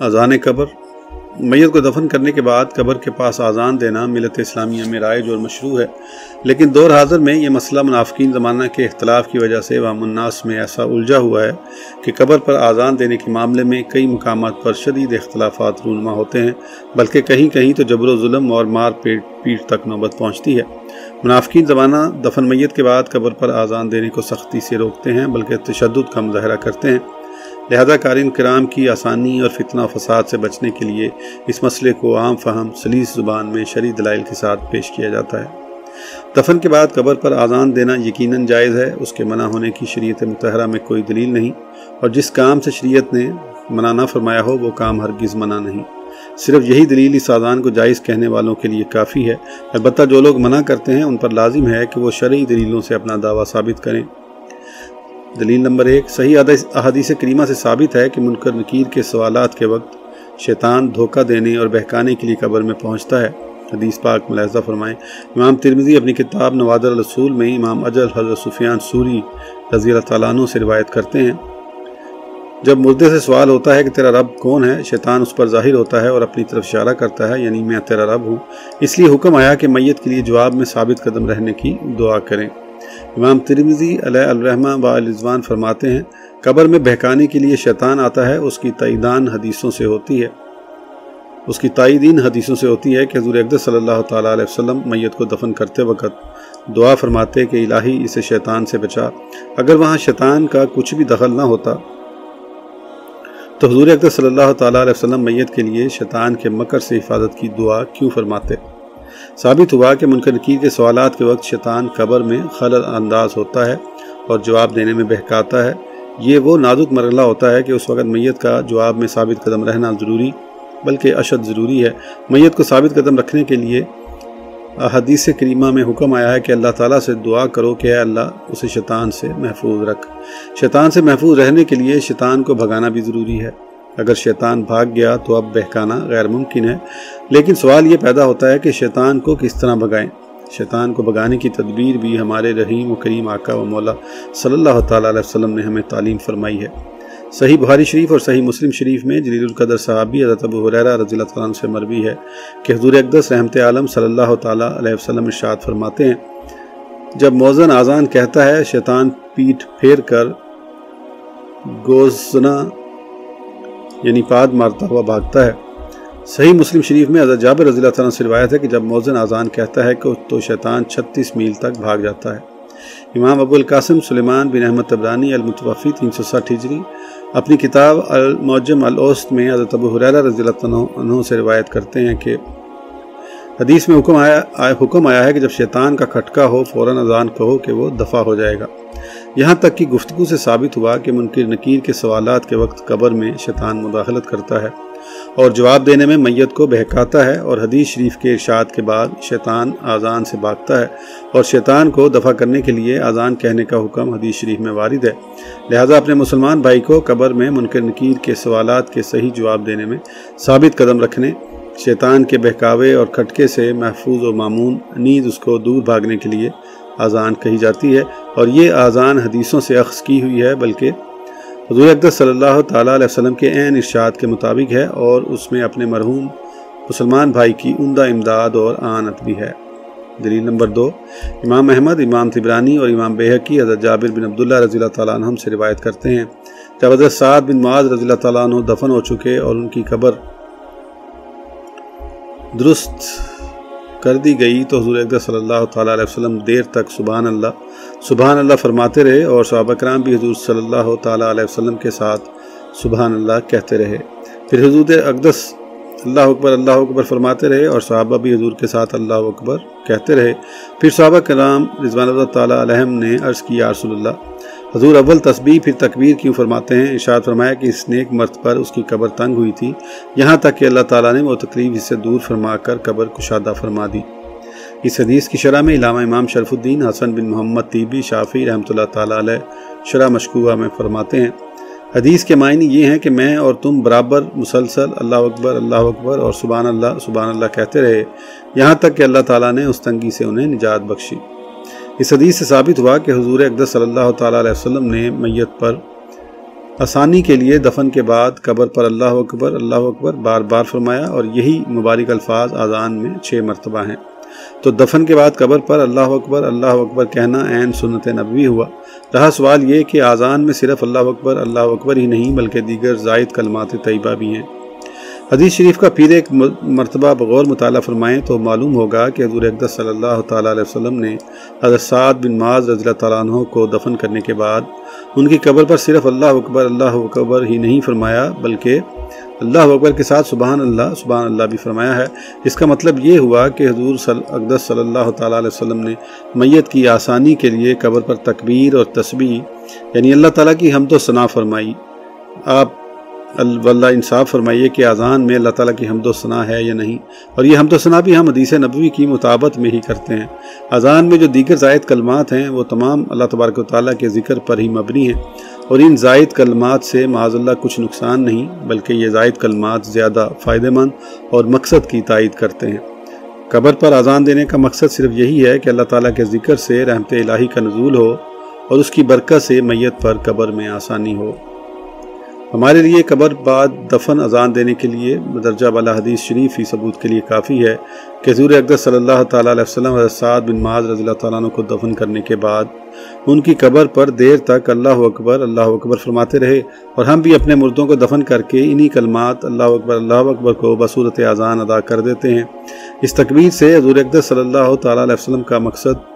اذان قبر۔ میت کو دفن کرنے کے بعد قبر کے پاس آزان دینا ملت اسلامیہ میں رائج اور مشروع ہے۔ لیکن دور حاضر میں یہ مسئلہ منافقین زمانہ کے اختلاف کی وجہ سے وام الناس میں ایسا الجھا ہوا ہے کہ قبر پر آزان دینے کے معاملے میں کئی مقامات پر شدید اختلافات رونما ہوتے ہیں، بلکہ کہیں کہیں تو جبر و ظلم اور مار پیٹ پیٹ تک نوبت پہنچتی ہے۔ منافقین زمانہ دفن میت کے بعد قبر پر آزان دینے کو سختی سے روکتے ہیں، بلکہ تشدد کا مظاہرہ کرتے ہیں۔ لہذا قارئین کرام کی آسانی اور فتنہ فساد سے بچنے کے لیے اس مسئلے کو عام فہم سلیس زبان میں شرع دلائل کے ساتھ پیش کیا جاتا ہے۔ دفن کے بعد قبر پر آزان دینا یقیناً جائز ہے، اس کے منع ہونے کی شریعت متحرہ میں کوئی دلیل نہیں۔ اور جس کام سے شریعت نے منع نہ فرمایا ہو، وہ کام ہرگز منع نہیں۔ صرف یہی دلیل اس آزان کو جائز کہنے والوں کے لیے کافی ہے۔ البتہ جو لوگ منع کرتے ہیں، ان پر لازم ہے کہ وہ شرعی دلیلوں سے اپنا دعویٰ ثابت کریں۔ دلیل نمبر ایک، صحیح احادیث کریمہ سے ثابت ہے کہ منکر نکیر کے سوالات کے وقت شیطان دھوکہ دینے اور بہکانے کے لیے قبر میں پہنچتا ہے۔ حدیث پاک ملاحظہ فرمائیں۔ امام ترمزی اپنی کتاب نوادر الرسول میں امام اجل حضرت سفیان سوری رضی اللہ تعالیٰ عنہ سے روایت کرتے ہیں۔ جب مردے سے سوال ہوتا ہے کہ تیرا رب کون ہے، شیطان اس پر ظاہر ہوتا ہے اور اپنی طرف اشارہ کرتا ہے یعنی میں تیرا رب ہوں۔ اس لیے حکم آیا کہ میت کے لیے جواب میں ثابت قدم رہنے کی دعا کریں۔ امام ترمزی علیہ الرحمہ و الزوان فرماتے ہیں، قبر میں بہکانے کے لیے شیطان آتا ہے، اس کی تعیدان حدیثوں سے ہوتی ہے۔ اس کی تائیدین حدیثوں سے ہوتی ہے کہ حضور اقدس صلی اللہ تعالیٰ علیہ وسلم میت کو دفن کرتے وقت دعا فرماتے کہ الہی اسے شیطان سے بچا۔ اگر وہاں شیطان کا کچھ بھی دخل نہ ہوتا، تو حضور اقدس صلی اللہ تعالیٰ علیہ وسلم میت کے لیے شیطان کے مکر سے حفاظت کی دعا کیوں فرماتے؟ ثابت ہوا کہ منکر کے سوالات کے وقت شیطان قبر میں خلل انداز ہوتا ہے اور جواب دینے میں بہکاتا ہے۔ یہ وہ نازک مرحلہ ہوتا ہے کہ اس وقت میت کا جواب میں ثابت قدم رہنا ضروری بلکہ اشد ضروری ہے۔ میت کو ثابت قدم رکھنے کے لیے حدیث کریمہ میں حکم آیا ہے کہ اللہ تعالیٰ سے دعا کرو کہ اے اللہ اسے شیطان سے محفوظ رکھ۔ شیطان سے محفوظ رہنے کے لیے شیطان کو بھگانا بھی ضروری ہے۔ اگر شیطان بھاگ گیا تو اب بہکانا غیر ممکن ہے۔ لیکن سوال یہ پیدا ہوتا ہے کہ شیطان کو کس طرح بھگائیں؟ شیطان کو بھگانے کی تدبیر بھی ہمارے رحیم و کریم آقا و مولا صلی اللہ تعالیٰ علیہ وسلم نے ہمیں تعلیم فرمائی ہے۔ صحیح بہاری شریف اور صحیح مسلم شریف میں جلیل القدر صحابی حضرت ابو حریرہ رضی اللہ تعالیٰ سے مروی ہے کہ حضور اقدس رحمت عالم صلی اللہ تعالیٰ علیہ وسلم ارشاد فرماتے ہیں۔ جب موزن آزان کہتا ہے، شیطان پیٹ پھیر کر گوزنا یعنی پاد مارتا ہوا بھاگتا ہے۔ صحیح مسلم شریف میں حضرت جابر رضی اللہ عنہ سے روایت ہے کہ جب موزن آزان کہتا ہے کہ تو شیطان چھتیس میل تک بھاگ جاتا ہے۔ امام ابو القاسم سلیمان بن احمد تبرانی المتوفی تین سو ساٹھ ہجری اپنی کتاب المعجم الاوسط میں حضرت ابو حریرہ رضی اللہ عنہ سے روایت کرتے ہیں کہ حدیث میں حکم آیا حکم آیا ہے کہ جب شیطان کا کھٹکا ہو فوراً اذان کہو کہ وہ دفع ہو جائے گا۔ یہاں تک کہ گفتگو سے ثابت ہوا کہ منکر نکیر کے سوالات کے وقت قبر میں شیطان مداخلت کرتا ہے اور جواب دینے میں میت کو بہکاتا ہے اور حدیث شریف کے ارشاد کے بعد شیطان آزان سے بھاگتا ہے اور شیطان کو دفع کرنے کے لیے آزان کہنے کا حکم حدیث شریف میں وارد ہے۔ لہٰذا اپنے مسلمان بھائی کو قبر میں منکر نکیر کے سوالات کے صحیح جواب دینے میں ثابت قدم رکھنے، شیطان کے بہکاوے اور کھٹکے سے محفوظ و معمون نیند اس کو دور بھاگنے کے لیے آزان کہی جاتی ہے۔ اور یہ آزان حدیثوں سے اخذ کی ہوئی ہے، بلکہ حضور اقدس صلی اللہ تعالیٰ علیہ وسلم کے عین ارشاد کے مطابق ہے اور اس میں اپنے مرحوم مسلمان بھائی کی عمدہ امداد اور آنت بھی ہے۔ دلیل نمبر دو، امام احمد، امام تبرانی اور امام بحقی حضرت جابر بن عبداللہ رضی اللہ تعالیٰ عنہ سے روایت کرتے ہیں جب حضرت سعد بن معاذ رضی اللہ تعالیٰ عنہ دفن ہو چکے اور ان کی قبر درست کر دی گئی تو حضور اقدس صلی اللہ تعالیٰ علیہ وسلم دیر تک سبحان اللہ سبحان اللہ فرماتے رہے اور صحابہ کرام بھی حضور صلی اللہ تعالیٰ علیہ وسلم کے ساتھ سبحان اللہ کہتے رہے۔ پھر حضور اقدس اللہ اکبر اللہ اکبر فرماتے رہے اور صحابہ بھی حضور کے ساتھ اللہ اکبر کہتے رہے۔ پھر صحابہ کرام رضوان اللہ تعالیٰ علیہم نے عرض کی یا رسول اللہ حضور اول تسبیح پھر تکبیر کیوں فرماتے ہیں؟ ارشاد فرمایا کہ اس نیک مرد پر اس کی قبر تنگ ہوئی تھی۔ یہاں تک کہ اللہ تعالیٰ نے وہ تکلیف اس سے دور فرما کر قبر کشادہ فرما دی۔ اس حدیث کی شرح میں علامہ امام شرف الدین حسن بن محمد طیبی شافی رحمۃ اللہ تعالیٰ علیہ شرح مشکوہ میں فرماتے ہیں۔ حدیث کے معنی یہ ہیں کہ میں اور تم برابر مسلسل اللہ اکبر اللہ اکبر اور سبحان اللہ سبحان اللہ کہتے رہے۔ یہاں تک کہ اللہ تعالیٰ نے اس تنگی سے انہیں نجات بخشی۔ اس حدیث سے ثابت ہوا کہ حضور اقدس صلی اللہ تعالیٰ علیہ وسلم نے میت پر آسانی کے لیے دفن کے بعد قبر پر اللہ اکبر اللہ اکبر بار بار فرمایا اور یہی مبارک الفاظ آزان میں چھ مرتبہ ہیں۔ تو دفن کے بعد قبر پر اللہ اکبر اللہ اکبر کہنا عین سنت نبوی ہوا۔ رہا سوال یہ کہ آزان میں صرف اللہ اکبر اللہ اکبر ہی نہیں بلکہ دیگر زائد کلمات طیبہ بھی ہیں۔ حدیث شریف کا پھر ایک مرتبہ بغور مطالعہ فرمائیں تو معلوم ہوگا کہ حضور اقدس صلی اللہ تعالیٰ علیہ وسلم نے حضرت سعد بن معاذ رضی اللہ تعالیٰ عنہ کو دفن کرنے کے بعد ان کی قبر پر صرف اللہ اکبر اللہ اکبر ہی نہیں فرمایا، بلکہ اللہ اکبر کے ساتھ سبحان اللہ سبحان اللہ بھی فرمایا ہے۔ اس کا مطلب یہ ہوا کہ حضور صلی اقدس صلی اللہ تعالیٰ علیہ وسلم نے میت کی آسانی کے لیے قبر پر تکبیر اور تسبیح یعنی اللہ تعالیٰ کی حمد و ثناء فرمائی۔ آپ اللہ انصاف فرمائیے کہ اذان میں اللہ تعالیٰ کی حمد و ثناء ہے یا نہیں؟ اور یہ حمد و ثناء بھی ہم حدیث نبوی کی مطابت میں ہی کرتے ہیں۔ اذان میں جو دیگر زائد کلمات ہیں، وہ تمام اللہ تبارک و تعالیٰ کے ذکر پر ہی مبنی ہیں۔ اور ان زائد کلمات سے معاذ اللہ کچھ نقصان نہیں، بلکہ یہ زائد کلمات زیادہ فائدہ مند اور مقصد کی تائید کرتے ہیں۔ قبر پر اذان دینے کا مقصد صرف یہی ہے کہ اللہ تعالیٰ کے ذکر سے رحمت الہی کا نزول ہو اور اس کی برکت سے میت پر قبر میں آسانی ہو۔ ہمارے لیے قبر بعد دفن اذان دینے کے لیے مدرجہ والا حدیث شریف ہی ثبوت کے لیے کافی ہے کہ حضور اقدس صلی اللہ تعالیٰ علیہ وسلم حضرت سعد بن معاذ رضی اللہ تعالیٰ عنہ کو دفن کرنے کے بعد ان کی قبر پر دیر تک اللہ اکبر اللہ اکبر فرماتے رہے اور ہم بھی اپنے مردوں کو دفن کر کے انہی کلمات اللہ اکبر اللہ اکبر کو بصورت اذان ادا کر دیتے ہیں۔ اس تکبیر سے حضور اقدس صلی اللہ تعالیٰ علیہ وسلم کا مقصد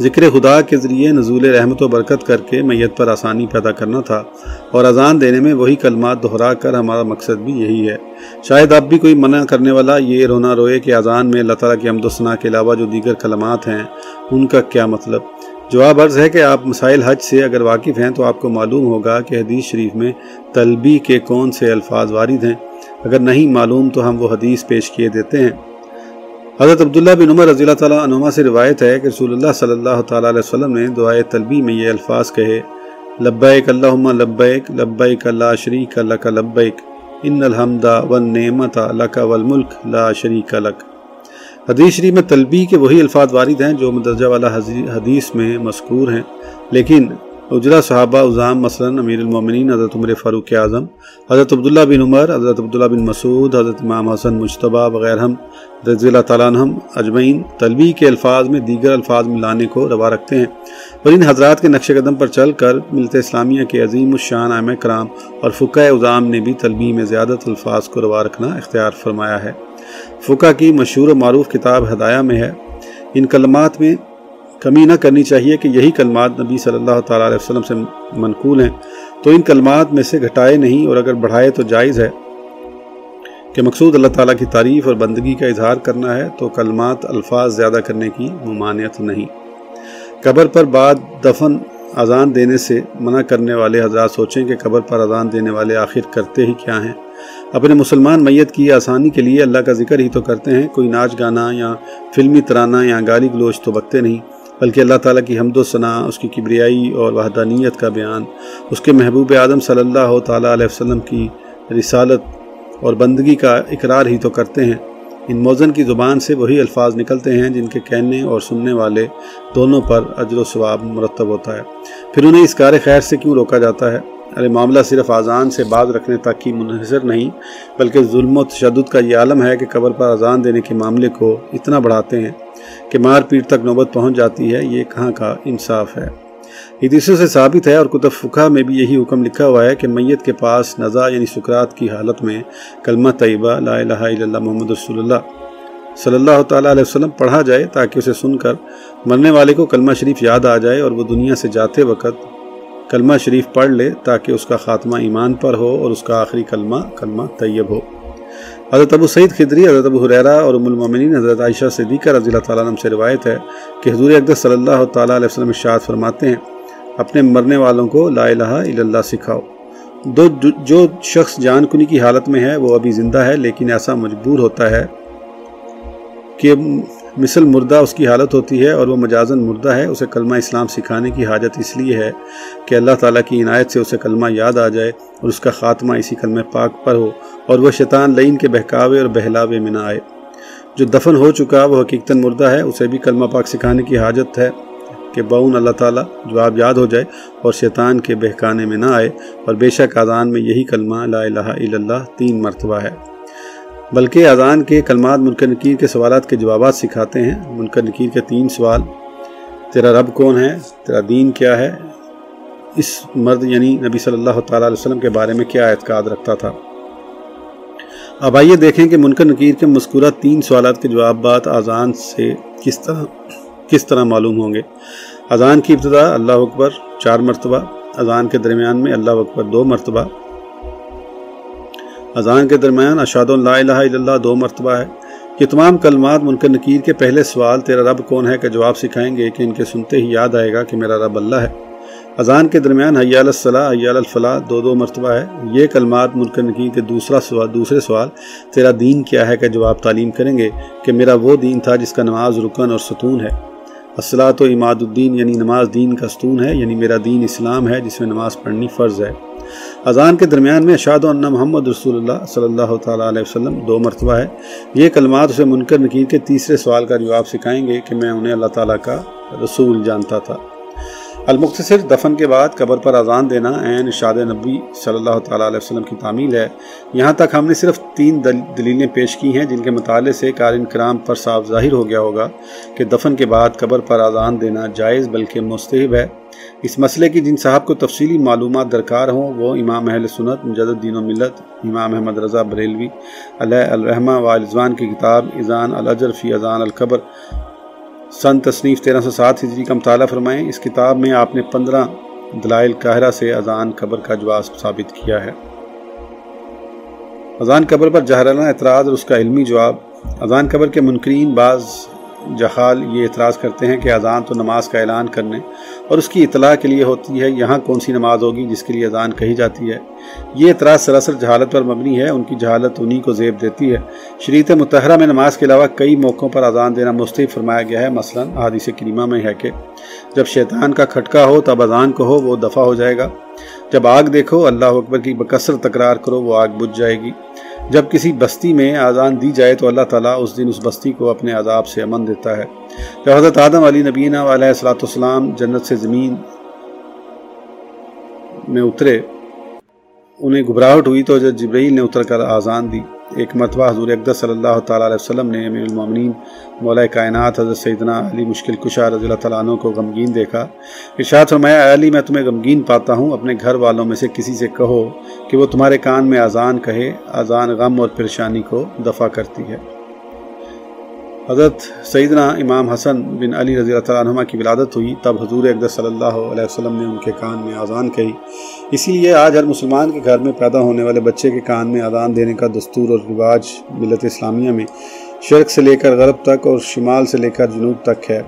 ذکر خدا کے ذریعے نزول رحمت و برکت کر کے میت پر آسانی پیدا کرنا تھا اور اذان دینے میں وہی کلمات دہرا کر ہمارا مقصد بھی یہی ہے۔ شاید اب بھی کوئی منع کرنے والا یہ رونا روئے کہ اذان میں اللہ تعالیٰ کی حمد و ثناء کے علاوہ جو دیگر کلمات ہیں، ان کا کیا مطلب؟ جواب عرض ہے کہ آپ مسائل حج سے اگر واقف ہیں تو آپ کو معلوم ہوگا کہ حدیث شریف میں طلبی کے کون سے الفاظ وارد ہیں۔ اگر نہیں معلوم تو ہم وہ حدیث پیش کیے دیتے ہیں۔ حضرت عبداللہ بن عمر رضی اللہ تعالیٰ عنہ سے روایت ہے کہ رسول اللہ صلی اللہ تعالیٰ علیہ وسلم نے دعائے طلبی میں یہ الفاظ کہے، لبیک اللہم لبیک لبیک لا شریک لک لبیک، ان الحمد والنعمت لک والملک لا شریک لک۔ حدیث شریف میں طلبی کے وہی الفاظ وارد ہیں جو مدرجہ والا حدیث میں مذکور ہیں، لیکن اجرا صحابہ اظام مثلا امیر المومنین، حضرت عمر فاروق اعظم، حضرت عبداللہ بن عمر، حضرت عبداللہ بن مسعود، حضرت امام حسن مشتبہ وغیرہ رضی اللہ تعالیٰ عنہم اجمعین طلبی کے الفاظ میں دیگر الفاظ ملانے کو روا رکھتے ہیں۔ اور ان حضرات کے نقش قدم پر چل کر ملت اسلامیہ کے عظیم الشان عام کرام اور فقہ اظام نے بھی طلبی میں زیادہ الفاظ کو روا رکھنا اختیار فرمایا ہے۔ فقہ کی مشہور و معروف کتاب ہدایہ میں ہے۔ ان کلمات میں کمی نہ کرنی چاہیے کہ یہی کلمات نبی صلی اللہ تعالیٰ علیہ وسلم سے منقول ہیں۔ تو ان کلمات میں سے گھٹائے نہیں اور اگر بڑھائے تو جائز ہے کہ مقصود اللہ تعالیٰ کی تعریف اور بندگی کا اظہار کرنا ہے تو کلمات الفاظ زیادہ کرنے کی ممانعت نہیں۔ قبر پر بعد دفن اذان دینے سے منع کرنے والے حضرات سوچیں کہ قبر پر اذان دینے والے آخر کرتے ہی کیا ہیں۔ اپنے مسلمان میت کی آسانی کے لیے اللہ کا ذکر ہی تو کرتے ہیں۔ کوئی ناچ گانا یا فلمی ترانہ یا گالی گلوچ تو بکتے نہیں۔ بلکہ اللہ تعالیٰ کی حمد و ثناء اس کی کبریائی اور وحدانیت کا بیان، اس کے محبوب آدم صلی اللہ تعالیٰ علیہ وسلم کی رسالت اور بندگی کا اقرار ہی تو کرتے ہیں۔ ان موزن کی زبان سے وہی الفاظ نکلتے ہیں جن کے کہنے اور سننے والے دونوں پر اجر و ثواب مرتب ہوتا ہے۔ پھر انہیں اس کار خیر سے کیوں روکا جاتا ہے؟ ارے معاملہ صرف اذان سے باز رکھنے تک کی منحصر نہیں، بلکہ ظلم و تشدد کا یہ عالم ہے کہ قبر پر اذان دینے کے معاملے کو اتنا بڑھاتے ہیں۔ کہ مار پیٹ تک نوبت پہنچ جاتی ہے، یہ کہاں کا انصاف ہے؟ حدیثوں سے ثابت ہے اور کتب فقہ میں بھی یہی حکم لکھا ہوا ہے کہ میت کے پاس نزا یعنی سکرات کی حالت میں کلمہ طیبہ لا الہ الا اللہ محمد رسول اللہ صلی اللہ تعالیٰ علیہ وسلم پڑھا جائے تاکہ اسے سن کر مرنے والے کو کلمہ شریف یاد آ جائے اور وہ دنیا سے جاتے وقت کلمہ شریف پڑھ لے تاکہ اس کا خاتمہ ایمان پر ہو اور اس کا آخری کلمہ کلمہ طیب ہو۔ حضرت ابو سعید خدری، حضرت ابو حریرہ اور ام المومنین، حضرت عائشہ صدیقہ رضی اللہ تعالیٰ عنہ سے روایت ہے کہ حضور اقدس صلی اللہ تعالیٰ علیہ وسلم اشاعت فرماتے ہیں، اپنے مرنے والوں کو لا الہ الا اللہ سکھاؤ۔ دو جو شخص جان کنی کی حالت میں ہے، وہ ابھی زندہ ہے، لیکن ایسا مجبور ہوتا ہے کہ مثل مردہ اس کی حالت ہوتی ہے اور وہ مجازن مردہ ہے، اسے کلمہ اسلام سکھانے کی حاجت اس لیے ہے کہ اللہ تعالیٰ کی عنایت سے اسے کلمہ یاد آ جائے اور اس کا خاتمہ اسی کلمہ پاک پر ہو۔ اور وہ شیطان لین کے بہکاوے اور بہلاوے میں نہ آئے۔ جو دفن ہو چکا وہ حقیقتاً مردہ ہے، اسے بھی کلمہ پاک سکھانے کی حاجت ہے کہ بون اللہ تعالیٰ جواب یاد ہو جائے اور شیطان کے بہکانے میں نہ آئے، اور بے شک اذان میں یہی کلمہ لا الہ الا اللہ تین مرتبہ ہے۔ بلکہ اذان کے کلمات منکر نکیر کے سوالات کے جوابات سکھاتے ہیں۔ منکر نکیر کے تین سوال، تیرا رب کون ہے؟ تیرا دین کیا ہے؟ اس مرد یعنی نبی صلی اللہ تعالیٰ علیہ وسلم کے بارے میں کیا اعتقاد رکھتا تھا؟ اب آئیے دیکھیں کہ منکر نکیر کے مذکورہ تین سوالات کے جوابات اذان سے کس طرح کس طرح معلوم ہوں گے؟ اذان کی ابتدا، اللہ اکبر، چار مرتبہ۔ اذان کے درمیان میں اللہ اکبر دو مرتبہ۔ اذان کے درمیان اشاد اللہ الہ الا اللہ دو مرتبہ ہے۔ یہ تمام کلمات منکر نکیر کے پہلے سوال تیرا رب کون ہے؟ کا جواب سکھائیں گے کہ ان کے سنتے ہی یاد آئے گا کہ میرا رب اللہ ہے۔ اذان کے درمیان حیال الصلاح، حیال الفلاح دو دو مرتبہ ہے۔ یہ کلمات منکر نکیر کے دوسرا سوال، دوسرے سوال، تیرا دین کیا ہے کا جواب تعلیم کریں گے کہ میرا وہ دین تھا جس کا نماز رکن اور ستون ہے۔ اصلاۃ و اماد الدین یعنی نماز دین کا ستون ہے یعنی میرا دین اسلام ہے جس میں نماز پڑھنی فرض ہے۔ اذان کے درمیان میں اشاد اللہ محمد رسول اللہ صلی اللہ تعالیٰ علیہ وسلم دو مرتبہ ہے۔ یہ کلمات اسے منکر نکیر کے تیسرے سوال کا جواب سکھائیں گے کہ میں انہیں اللہ تعالیٰ کا رسول جانتا تھا۔ المختصر دفن کے بعد قبر پر اذان دینا عین اشاد نبی صلی اللہ تعالیٰ علیہ وسلم کی تعمیل ہے۔ یہاں تک ہم نے صرف تین دلیلیں پیش کی ہیں جن کے مطالعے سے کارن کرام پر صاف ظاہر ہو گیا ہوگا کہ دفن کے بعد قبر پر اذان دینا جائز بلکہ مستحب ہے۔ اس مسئلے کی جن صاحب کو تفصیلی معلومات درکار ہوں وہ امام اہل سنت، مجدد دین و ملت، امام احمد رضا بریلوی، علیہ الرحمہ و الزوان کی کتاب، اذان الاجر فی اذان القبر سن تصنیف تیرہ سو سات ہجری کا مطالعہ فرمائیں۔ اس کتاب میں آپ نے پندرہ دلائل قاہرہ سے اذان قبر کا جواز ثابت کیا ہے۔ اذان قبر پر جہرانہ اعتراض اور اس کا علمی جواب۔ اذان قبر کے منکرین بعض جہال یہ اعتراض کرتے ہیں کہ اذان تو نماز کا اعلان کرنے، اور اس کی اطلاع کے لیے ہوتی ہے یہاں کون سی نماز ہوگی جس کے لیے اذان کہی جاتی ہے۔ یہ اعتراض سراسر جہالت پر مبنی ہے، ان کی جہالت انہی کو زیب دیتی ہے۔ شریعت متحرہ میں نماز کے علاوہ کئی موقعوں پر اذان دینا مستحب فرمایا گیا ہے۔ مثلا حادث کریمہ میں ہے کہ جب شیطان کا کھٹکا ہو تب اذان کو ہو، وہ دفع ہو جائے گا۔ جب آگ دیکھو، اللہ اکبر کی بکثر تکرار کرو، وہ آگ بجھ جائے گی۔ جب کسی بستی میں آزان دی جائے تو اللہ تعالیٰ اس دن اس بستی کو اپنے عذاب سے امن دیتا ہے۔ جب حضرت آدم علی نبینہ علیہ السلاۃ والسلام جنت سے زمین میں اترے، انہیں گھبراہٹ ہوئی تو جب جبرائیل نے اتر کر آزان دی۔ ایک مرتبہ حضور اقدس صلی اللہ تعالیٰ علیہ وسلم نے امیر المومنین مولا کائنات حضرت سیدنا علی مشکل کشا رضی اللہ تعالیٰ عنہ کو غمگین دیکھا۔ ارشاد فرمایا علی، میں تمہیں غمگین پاتا ہوں، اپنے گھر والوں میں سے کسی سے کہو کہ وہ تمہارے کان میں اذان کہے، اذان غم اور پریشانی کو دفع کرتی ہے۔ حضرت سیدنا امام حسن بن علی رضی اللہ تعالیٰ عنہ کی ولادت ہوئی، تب حضور اقدس صلی اللہ علیہ وسلم نے ان کے کان میں اذان کہی۔ اسی لیے آج ہر مسلمان کے گھر میں پیدا ہونے والے بچے کے کان میں اذان دینے کا دستور اور رواج ملت اسلامیہ میں شرق سے لے کر غرب تک اور شمال سے لے کر جنوب تک ہے۔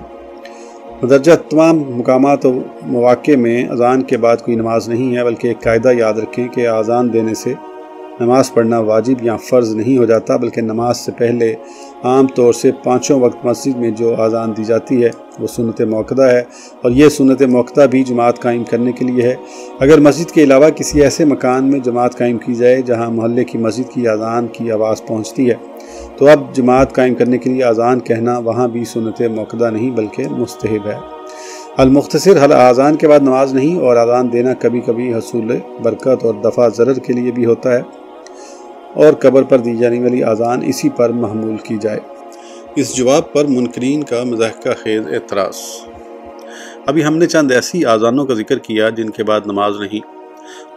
مدرجہ تمام مقامات و مواقع میں اذان کے بعد کوئی نماز نہیں ہے، بلکہ ایک قاعدہ یاد رکھیں کہ اذان دینے سے نماز پڑھنا واجب یا فرض نہیں ہو جاتا، بلکہ نماز سے پہلے عام طور سے پانچوں وقت مسجد میں جو آزان دی جاتی ہے، وہ سنت موقع ہے۔ اور یہ سنت موقع بھی جماعت قائم کرنے کے لیے ہے۔ اگر مسجد کے علاوہ کسی ایسے مکان میں جماعت قائم کی جائے جہاں محلے کی مسجد کی اذان کی آواز پہنچتی ہے، تو اب جماعت قائم کرنے کے لیے اذان کہنا وہاں بھی سنت موقع نہیں، بلکہ مستحب ہے۔ المختصر حل آزان کے بعد نماز نہیں، اور اذان دینا کبھی کبھی حصول برکت اور دفع ضرر کے لیے بھی ہوتا ہے۔ اور قبر پر دی جانے والی اذان اسی پر محمول کی جائے۔ اس جواب پر منکرین کا مذاہقہ خیز اعتراض۔ ابھی ہم نے چند ایسی آزانوں کا ذکر کیا جن کے بعد نماز نہیں،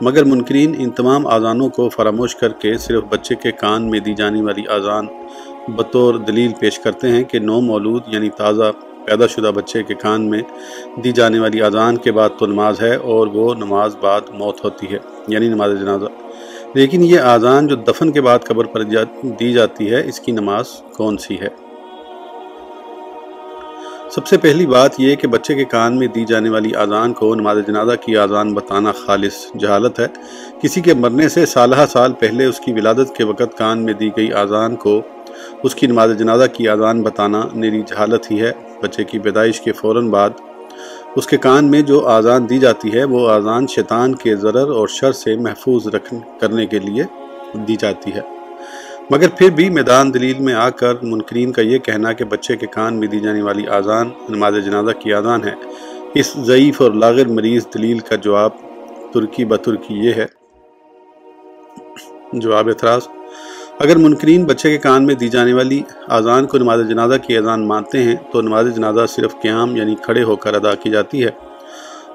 مگر منکرین ان تمام آزانوں کو فراموش کر کے صرف بچے کے کان میں دی جانے والی آزان بطور دلیل پیش کرتے ہیں کہ نو مولود یعنی تازہ پیدا شدہ بچے کے کان میں دی جانے والی آزان کے بعد تو نماز ہے اور وہ نماز بعد موت ہوتی ہے یعنی نماز جنازہ۔ لیکن یہ آزان جو دفن کے بعد قبر پر دی جاتی ہے، اس کی نماز کون سی ہے؟ سب سے پہلی بات یہ کہ بچے کے کان میں دی جانے والی آزان کو نماز جنازہ کی آزان بتانا خالص جہالت ہے۔ کسی کے مرنے سے سالہ سال پہلے اس کی ولادت کے وقت کان میں دی گئی آزان کو اس کی نماز جنازہ کی آزان بتانا نیری جہالت ہی ہے۔ بچے کی پیدائش کے فوراً بعد اس کے کان میں جو آزان دی جاتی ہے، وہ آزان شیطان کے ضرر اور شر سے محفوظ رکھ کرنے کے لیے دی جاتی ہے۔ مگر پھر بھی میدان دلیل میں آ کر منکرین کا یہ کہنا کہ بچے کے کان میں دی جانے والی آزان نماز جنازہ کی آزان ہے۔ اس ضعیف اور لاغر مریض دلیل کا جواب ترکی بترکی یہ ہے۔ جواب اعتراض اگر منکرین بچے کے کان میں دی جانے والی اذان کو نماز جنازہ کی اذان مانتے ہیں، تو نماز جنازہ صرف قیام یعنی کھڑے ہو کر ادا کی جاتی ہے۔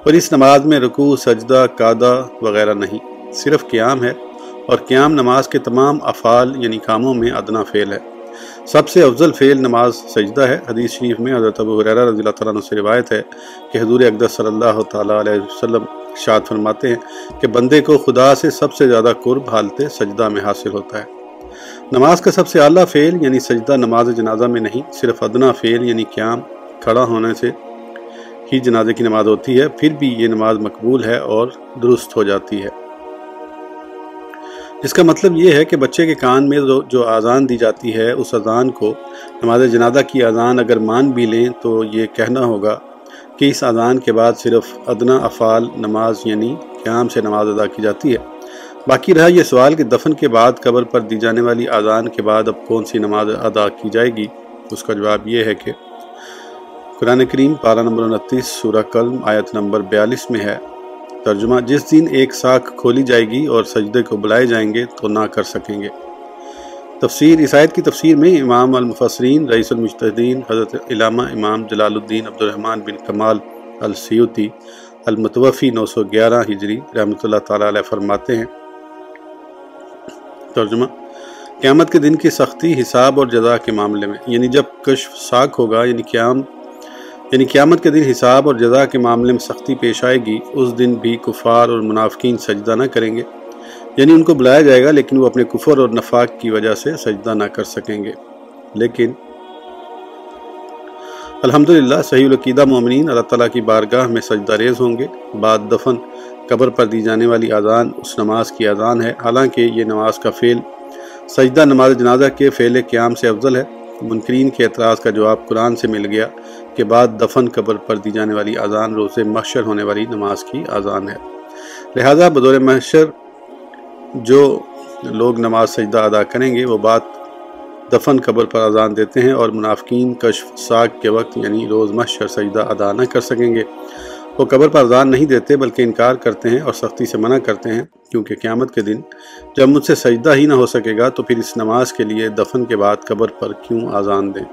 اور اس نماز میں رکوع، سجدہ قادہ وغیرہ نہیں، صرف قیام ہے۔ اور قیام نماز کے تمام افعال یعنی کاموں میں ادنا فعل ہے۔ سب سے افضل فعل نماز سجدہ ہے۔ حدیث شریف میں حضرت ابو حریرہ رضی اللہ تعالیٰ عنہ سے روایت ہے کہ حضور اقدس صلی اللہ تعالیٰ علیہ وسلم شاد فرماتے ہیں کہ بندے کو خدا سے سب سے زیادہ قرب حالت سجدہ میں حاصل ہوتا ہے۔ نماز کا سب سے اعلیٰ فعل یعنی سجدہ نماز جنازہ میں نہیں، صرف ادنا فعل یعنی قیام کھڑا ہونے سے ہی جنازے کی نماز ہوتی ہے، پھر بھی یہ نماز مقبول ہے اور درست ہو جاتی ہے۔ اس کا مطلب یہ ہے کہ بچے کے کان میں جو آزان دی جاتی ہے، اس اذان کو نماز جنازہ کی اذان اگر مان بھی لیں تو یہ کہنا ہوگا کہ اس اذان کے بعد صرف ادنا افعال نماز یعنی قیام سے نماز ادا کی جاتی ہے۔ باقی رہا یہ سوال کہ دفن کے بعد قبر پر دی جانے والی اذان کے بعد اب کون سی نماز ادا کی جائے گی؟ اس کا جواب یہ ہے کہ قرآن کریم پارہ نمبر انتیس سورہ قلم آیت نمبر بیالیس میں ہے۔ ترجمہ جس دن ایک ساکھ کھولی جائے گی اور سجدے کو بلائے جائیں گے تو نہ کر سکیں گے۔ تفسیر عیسائیت کی تفسیر میں امام المفسرین، رئیس المجتہدین حضرت علامہ امام جلال الدین عبد الرحمن بن کمال السیوتی المتوفی نو سو گیارہ ہجری رحمۃ اللہ تعالیٰ علیہ فرماتے ہیں ترجمہ، قیامت کے دن کی سختی، حساب اور جزا کے معاملے میں۔ یعنی جب کشف ساکھ ہوگا یعنی قیام یعنی قیامت کے دن حساب اور جزا کے معاملے میں سختی پیش آئے گی، اس دن بھی کفار اور منافقین سجدہ نہ کریں گے۔ یعنی ان کو بلایا جائے گا، لیکن وہ اپنے کفر اور نفاق کی وجہ سے سجدہ نہ کر سکیں گے۔ لیکن الحمدللہ، صحیح العقیدہ مومنین، اللہ تعالیٰ کی بارگاہ میں سجدہ ریز ہوں گے۔ بعد دفن قبر پر دی جانے والی اذان، اس نماز کی اذان ہے۔ حالانکہ یہ نماز کا فعل سجدہ نماز جنازہ کے فعل قیام سے افضل ہے۔ منکرین کے اعتراض کا جواب قرآن سے مل گیا کے بعد دفن قبر پر دی جانے والی اذان روز محشر ہونے والی نماز کی اذان ہے۔ لہذا بدور محشر جو لوگ نماز سجدہ ادا کریں گے، وہ بات دفن قبر پر اذان دیتے ہیں اور منافقین کشف ساک کے وقت یعنی روز محشر سجدہ ادا نہ کر سکیں گے۔ وہ قبر پر اذان نہیں دیتے بلکہ انکار کرتے ہیں اور سختی سے منع کرتے ہیں، کیونکہ قیامت کے دن جب مجھ سے سجدہ ہی نہ ہو سکے گا تو پھر اس نماز کے لیے دفن کے بعد قبر پر کیوں اذان دیں؟